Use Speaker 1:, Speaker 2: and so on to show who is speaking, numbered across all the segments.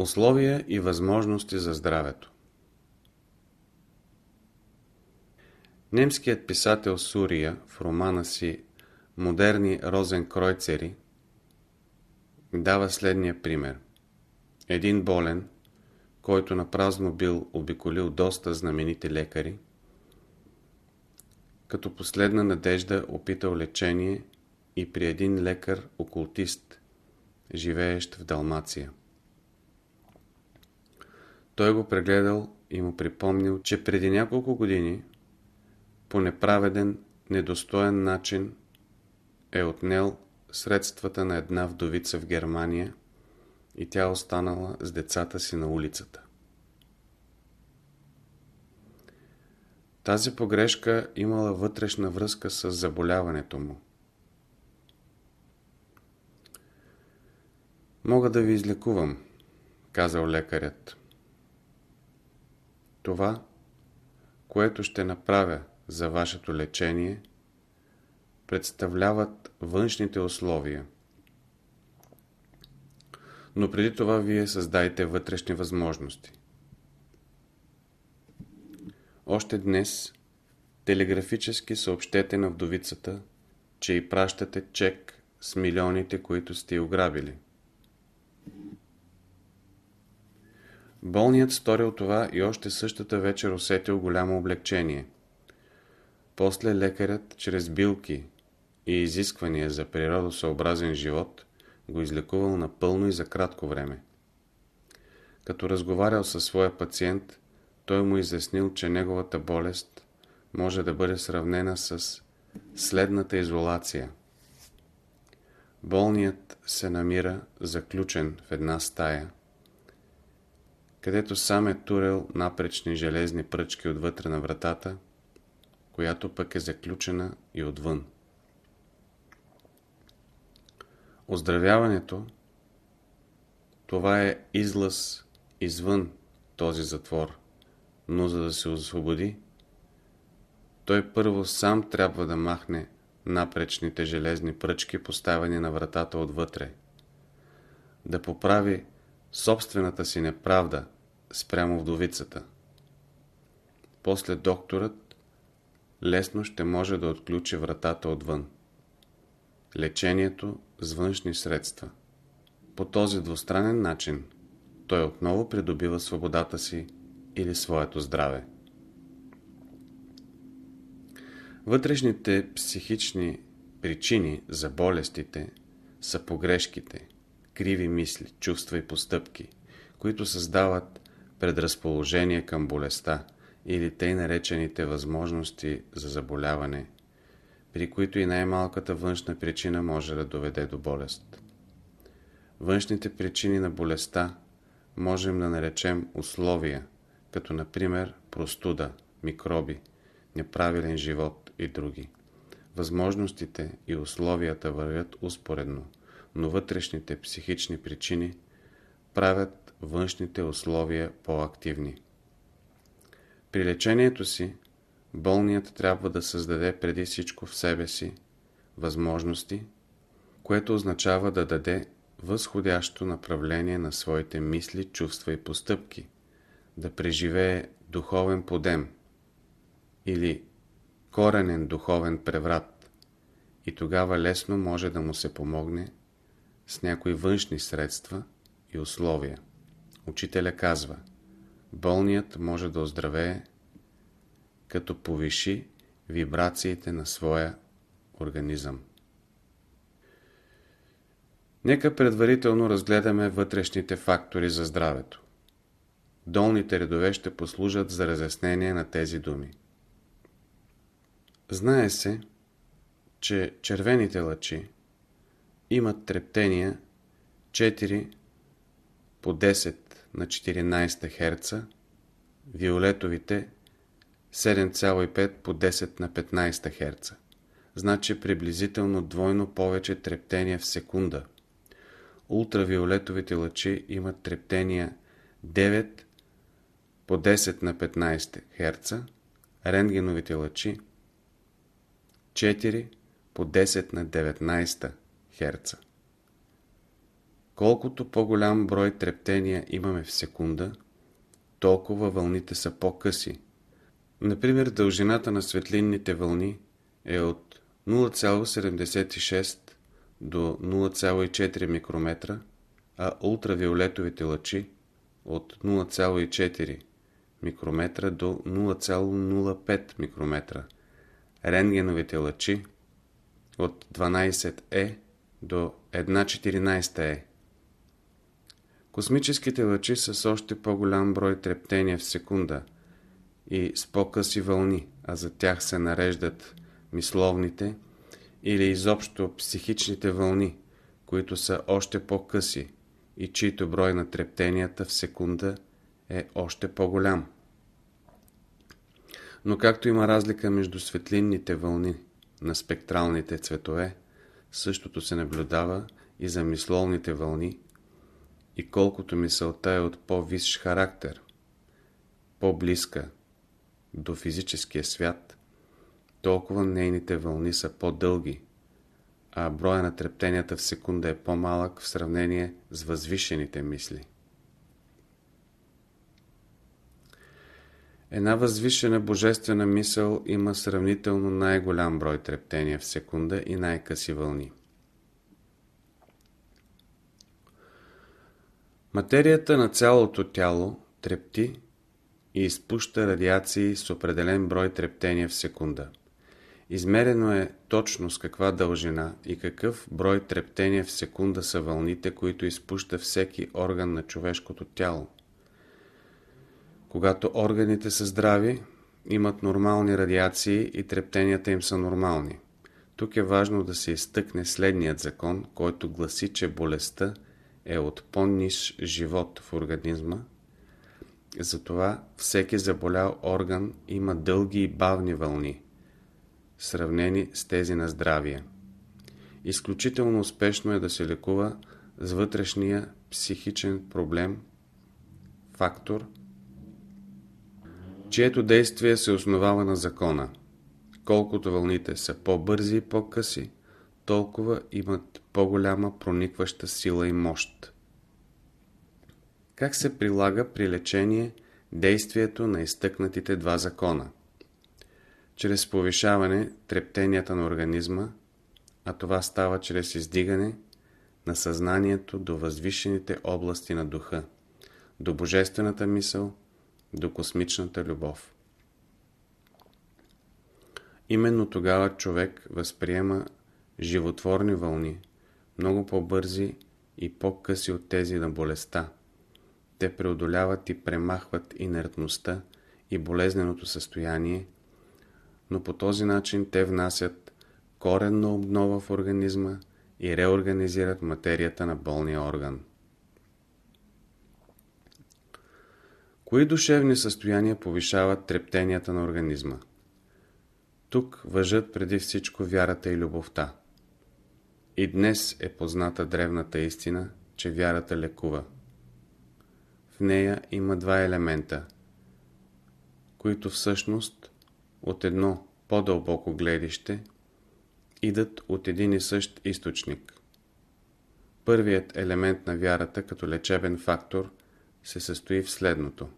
Speaker 1: Условия и възможности за здравето Немският писател Сурия в романа си Модерни розен кройцери дава следния пример. Един болен, който напразно бил обиколил доста знаменити лекари, като последна надежда опитал лечение и при един лекар-окултист, живеещ в Далмация. Той го прегледал и му припомнил, че преди няколко години по неправеден, недостоен начин е отнел средствата на една вдовица в Германия и тя останала с децата си на улицата. Тази погрешка имала вътрешна връзка с заболяването му. Мога да ви излекувам, казал лекарят. Това, което ще направя за вашето лечение, представляват външните условия. Но преди това вие създайте вътрешни възможности. Още днес телеграфически съобщете на вдовицата, че и пращате чек с милионите, които сте ограбили. Болният сторил това и още същата вечер усетил голямо облегчение. После лекарят, чрез билки и изисквания за природосъобразен живот, го излекувал напълно и за кратко време. Като разговарял със своя пациент, той му изяснил, че неговата болест може да бъде сравнена с следната изолация. Болният се намира заключен в една стая, където сам е турел напречни железни пръчки отвътре на вратата, която пък е заключена и отвън. Оздравяването това е излъз извън този затвор, но за да се освободи, той първо сам трябва да махне напречните железни пръчки, поставени на вратата отвътре, да поправи собствената си неправда спрямо вдовицата. После докторът лесно ще може да отключи вратата отвън. Лечението с външни средства. По този двустранен начин той отново придобива свободата си или своето здраве. Вътрешните психични причини за болестите са погрешките, криви мисли, чувства и постъпки, които създават предразположение към болестта или тъй наречените възможности за заболяване, при които и най-малката външна причина може да доведе до болест. Външните причини на болестта можем да наречем условия, като например простуда, микроби, неправилен живот и други. Възможностите и условията вървят успоредно, но вътрешните психични причини правят външните условия по-активни. При лечението си, болният трябва да създаде преди всичко в себе си възможности, което означава да даде възходящо направление на своите мисли, чувства и постъпки, да преживее духовен подем или коренен духовен преврат и тогава лесно може да му се помогне с някои външни средства и условия. Учителя казва, болният може да оздравее, като повиши вибрациите на своя организъм. Нека предварително разгледаме вътрешните фактори за здравето. Долните редове ще послужат за разяснение на тези думи. Знае се, че червените лъчи имат трептения 4 по 10 на 14 Хц, виолетовите 7,5 по 10 на 15 Хц. Значи приблизително двойно повече трептения в секунда. Ултравиолетовите лъчи имат трептения 9 по 10 на 15 Хц, рентгеновите лъчи 4 по 10 на 19 Хц. Колкото по-голям брой трептения имаме в секунда, толкова вълните са по-къси. Например, дължината на светлинните вълни е от 0,76 до 0,4 микрометра, а ултравиолетовите лъчи от 0,4 микрометра до 0,05 микрометра. Рентгеновите лъчи от 12 е до 1,14 е. Космическите лъчи са с още по-голям брой трептения в секунда и с по-къси вълни, а за тях се нареждат мисловните или изобщо психичните вълни, които са още по-къси и чието брой на трептенията в секунда е още по-голям. Но както има разлика между светлинните вълни на спектралните цветове, същото се наблюдава и за мисловните вълни, и колкото мисълта е от по-висш характер, по-близка до физическия свят, толкова нейните вълни са по-дълги, а броя на трептенията в секунда е по-малък в сравнение с възвишените мисли. Една възвишена божествена мисъл има сравнително най-голям брой трептения в секунда и най-къси вълни. Материята на цялото тяло трепти и изпуща радиации с определен брой трептения в секунда. Измерено е точно с каква дължина и какъв брой трептения в секунда са вълните, които изпуща всеки орган на човешкото тяло. Когато органите са здрави, имат нормални радиации и трептенията им са нормални. Тук е важно да се изтъкне следният закон, който гласи, че болестта е от по-ниш живот в организма, затова всеки заболял орган има дълги и бавни вълни, сравнени с тези на здравия. Изключително успешно е да се лекува с вътрешния психичен проблем, фактор, чието действие се основава на закона. Колкото вълните са по-бързи и по-къси, толкова имат по-голяма проникваща сила и мощ. Как се прилага при лечение действието на изтъкнатите два закона? Чрез повишаване трептенията на организма, а това става чрез издигане на съзнанието до възвишените области на духа, до божествената мисъл, до космичната любов. Именно тогава човек възприема животворни вълни, много по-бързи и по-къси от тези на болестта. Те преодоляват и премахват инертността и болезненото състояние, но по този начин те внасят коренна обнова в организма и реорганизират материята на болния орган. Кои душевни състояния повишават трептенията на организма? Тук въжат преди всичко вярата и любовта. И днес е позната древната истина, че вярата лекува. В нея има два елемента, които всъщност от едно по-дълбоко гледище идат от един и същ източник. Първият елемент на вярата като лечебен фактор се състои в следното.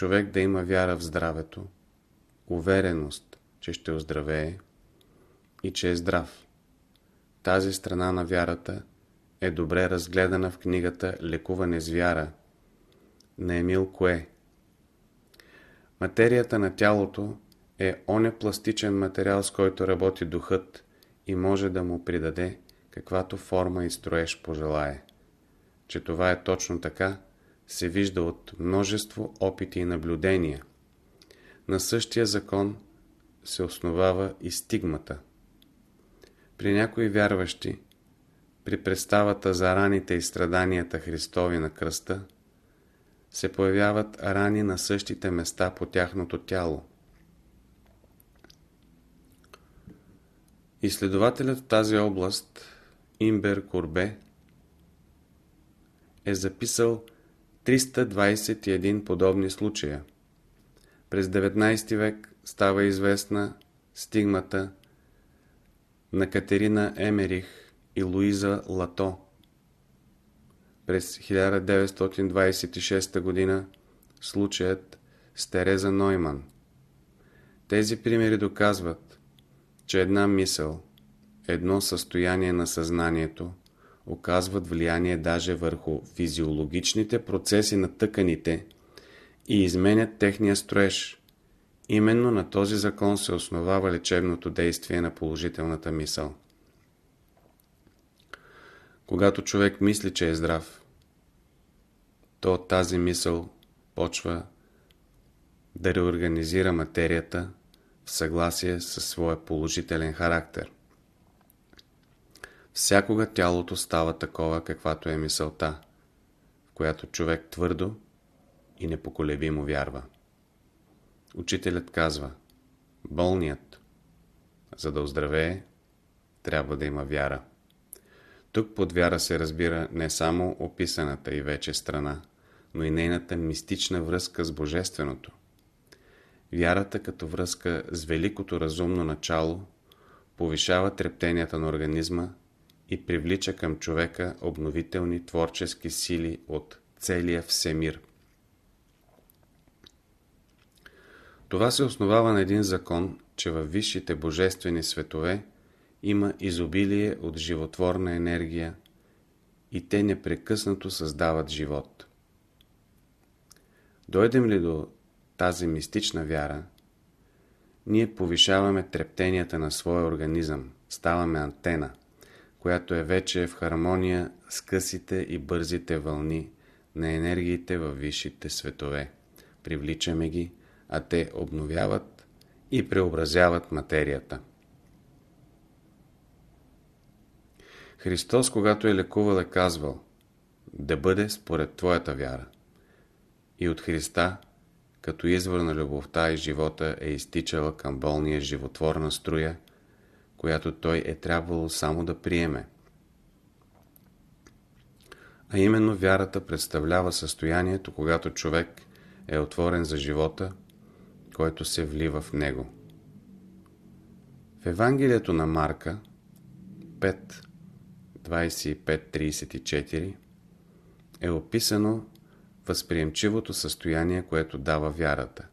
Speaker 1: Човек да има вяра в здравето, увереност, че ще оздравее и че е здрав. Тази страна на вярата е добре разгледана в книгата Лекуване с вяра на Емил Кое. Материята на тялото е оне пластичен материал, с който работи духът и може да му придаде каквато форма и строеж пожелае. Че това е точно така, се вижда от множество опити и наблюдения. На същия закон се основава и стигмата – при някои вярващи, при представата за раните и страданията Христови на кръста, се появяват рани на същите места по тяхното тяло. Изследователят в тази област, Имбер Курбе, е записал 321 подобни случая. През 19 век става известна стигмата на Катерина Емерих и Луиза Лато. през 1926 г. случаят с Тереза Нойман. Тези примери доказват, че една мисъл, едно състояние на съзнанието оказват влияние даже върху физиологичните процеси на тъканите и изменят техния строеж. Именно на този закон се основава лечебното действие на положителната мисъл. Когато човек мисли, че е здрав, то тази мисъл почва да реорганизира материята в съгласие със своя положителен характер. Всякога тялото става такова, каквато е мисълта, в която човек твърдо и непоколебимо вярва. Учителят казва, болният, за да оздравее, трябва да има вяра. Тук под вяра се разбира не само описаната и вече страна, но и нейната мистична връзка с Божественото. Вярата като връзка с великото разумно начало повишава трептенията на организма и привлича към човека обновителни творчески сили от целия всемир. Това се основава на един закон, че във висшите божествени светове има изобилие от животворна енергия и те непрекъснато създават живот. Дойдем ли до тази мистична вяра, ние повишаваме трептенията на своя организъм, ставаме антена, която е вече в хармония с късите и бързите вълни на енергиите във висшите светове. Привличаме ги, а те обновяват и преобразяват материята. Христос, когато е лекувал, е казвал да бъде според твоята вяра. И от Христа, като извор на любовта и живота, е изтичала към болния животворна струя, която той е трябвало само да приеме. А именно вярата представлява състоянието, когато човек е отворен за живота, който се влива в него. В Евангелието на Марка 5 25-34 е описано възприемчивото състояние, което дава вярата.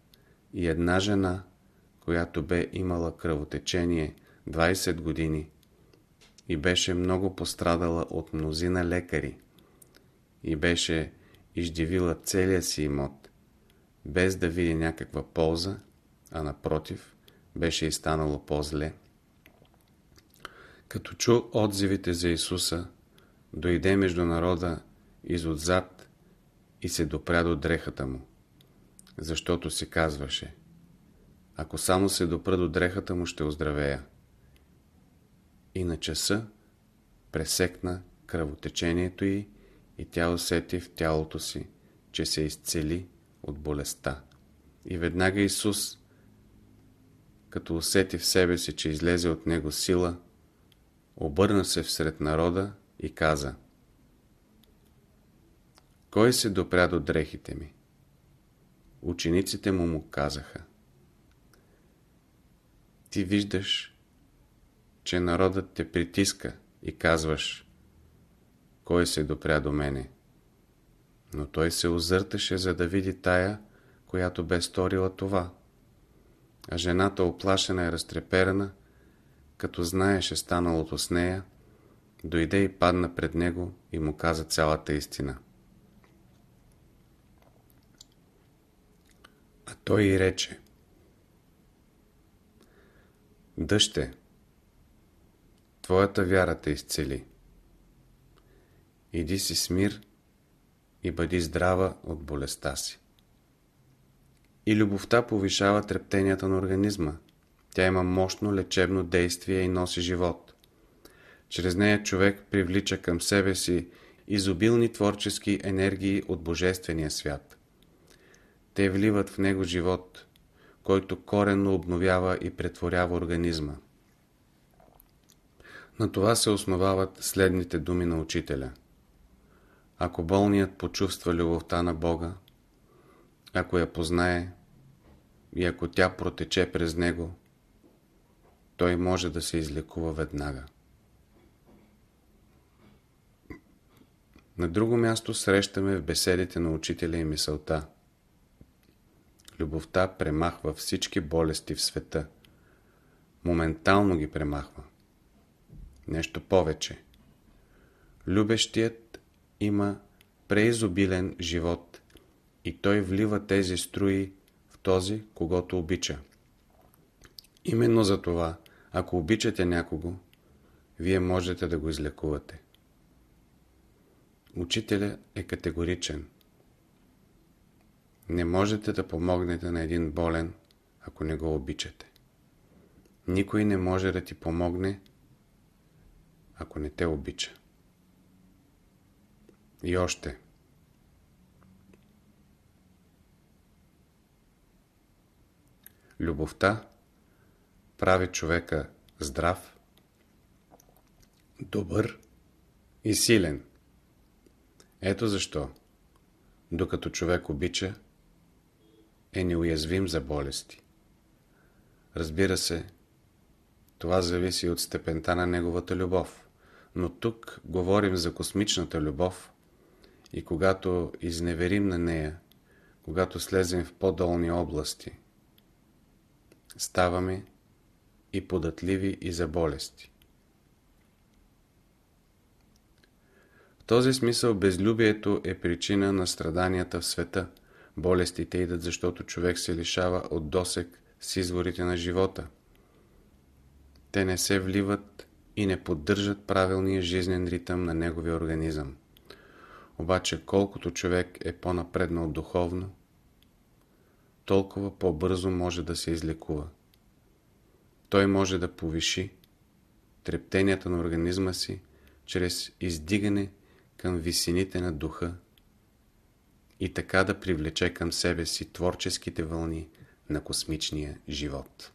Speaker 1: И една жена, която бе имала кръвотечение 20 години и беше много пострадала от мнозина лекари и беше издивила целия си имот, без да види някаква полза, а напротив, беше и станало по-зле. Като чу отзивите за Исуса, дойде между народа изотзад и се допря до дрехата му, защото си казваше, ако само се допра до дрехата му, ще оздравея. И на часа пресекна кръвотечението й и тя усети в тялото си, че се изцели от болестта. И веднага Исус, като усети в себе си, че излезе от него сила, обърна се всред народа и каза Кой се допря до дрехите ми? Учениците му му казаха Ти виждаш, че народът те притиска и казваш Кой се допря до мене? Но той се озърташе, за да види тая, която бе сторила това. А жената оплашена и разтреперана, като знаеше станалото с нея, дойде и падна пред него и му каза цялата истина. А той и рече Дъще, твоята вяра те изцели. Иди си с мир и бъди здрава от болестта си. И любовта повишава трептенията на организма – тя има мощно лечебно действие и носи живот. Чрез нея човек привлича към себе си изобилни творчески енергии от Божествения свят. Те вливат в него живот, който коренно обновява и претворява организма. На това се основават следните думи на учителя. Ако болният почувства любовта на Бога, ако я познае и ако тя протече през него, той може да се излекува веднага. На друго място срещаме в беседите на учителя и мисълта. Любовта премахва всички болести в света. Моментално ги премахва. Нещо повече. Любещият има преизобилен живот и той влива тези струи в този, когато обича. Именно за това, ако обичате някого, вие можете да го излекувате. Учителя е категоричен. Не можете да помогнете на един болен, ако не го обичате. Никой не може да ти помогне, ако не те обича. И още. Любовта прави човека здрав, добър и силен. Ето защо, докато човек обича, е неуязвим за болести. Разбира се, това зависи от степента на неговата любов. Но тук говорим за космичната любов и когато изневерим на нея, когато слезем в по-долни области, ставаме и податливи и за болести. В този смисъл безлюбието е причина на страданията в света. Болестите идат, защото човек се лишава от досек с изворите на живота. Те не се вливат и не поддържат правилния жизнен ритъм на неговия организъм. Обаче колкото човек е по-напреднал духовно, толкова по-бързо може да се излекува. Той може да повиши трептенията на организма си чрез издигане към висините на духа и така да привлече към себе си творческите вълни на космичния живот.